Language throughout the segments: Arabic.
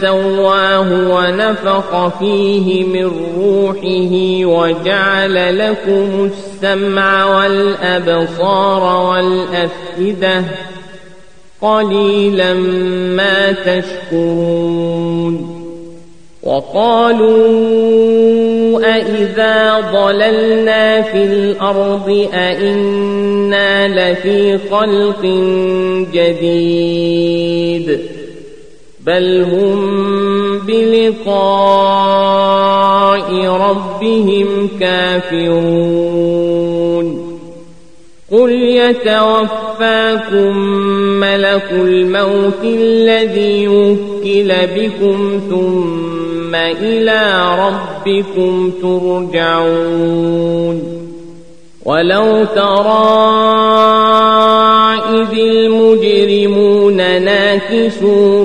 ثم سواه ونفخ فيه من روحه وجعل لكم السمع والأبصار والأفئدة قليلا ما تشكرون وقالوا أإذا ضللنا في الأرض أإنا لفي خلق جديد بل هم بلقاء ربهم كافرون قل يتوفاكم ملك الموت الذي وكل بكم ثم إلى ربكم ترجعون ولو ترى إذ المجرمون ناكسوا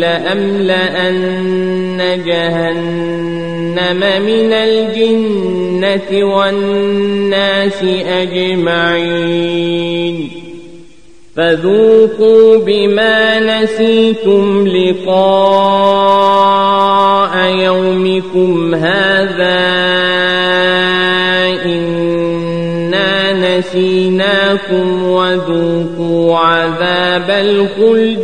لأملأن جهنم من الجنة والناس أجمعين. فذوقوا بما نسيتم لقاء يومكم هذا. إنا نسيناكم وذوقوا عذاب الخلد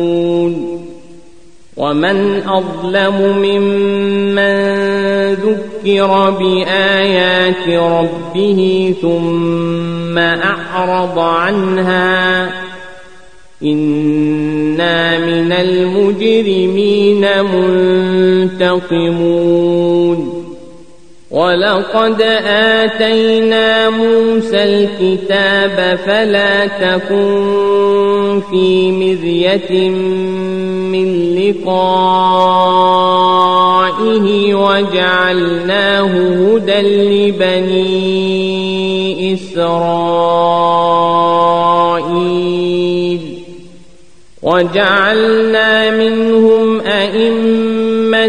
ومن أظلم ممن ذكر بآيات ربه ثم أعرض عنها إنا من المجرمين منتقمون ولقد آتينا موسى الكتاب فلا تكن في مرية من لقائه وجعلناه هدى لبني إسرائيل وجعلنا منهم أئمة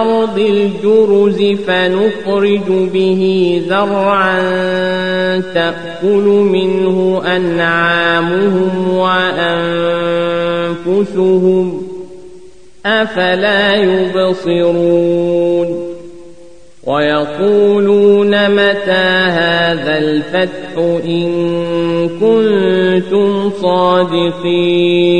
الأرض الجرز فنخرج به زرعا تأكل منه أنعامهم وأنفسهم أفلا يبصرون ويقولون متى هذا الفتح إن كنتم صادقين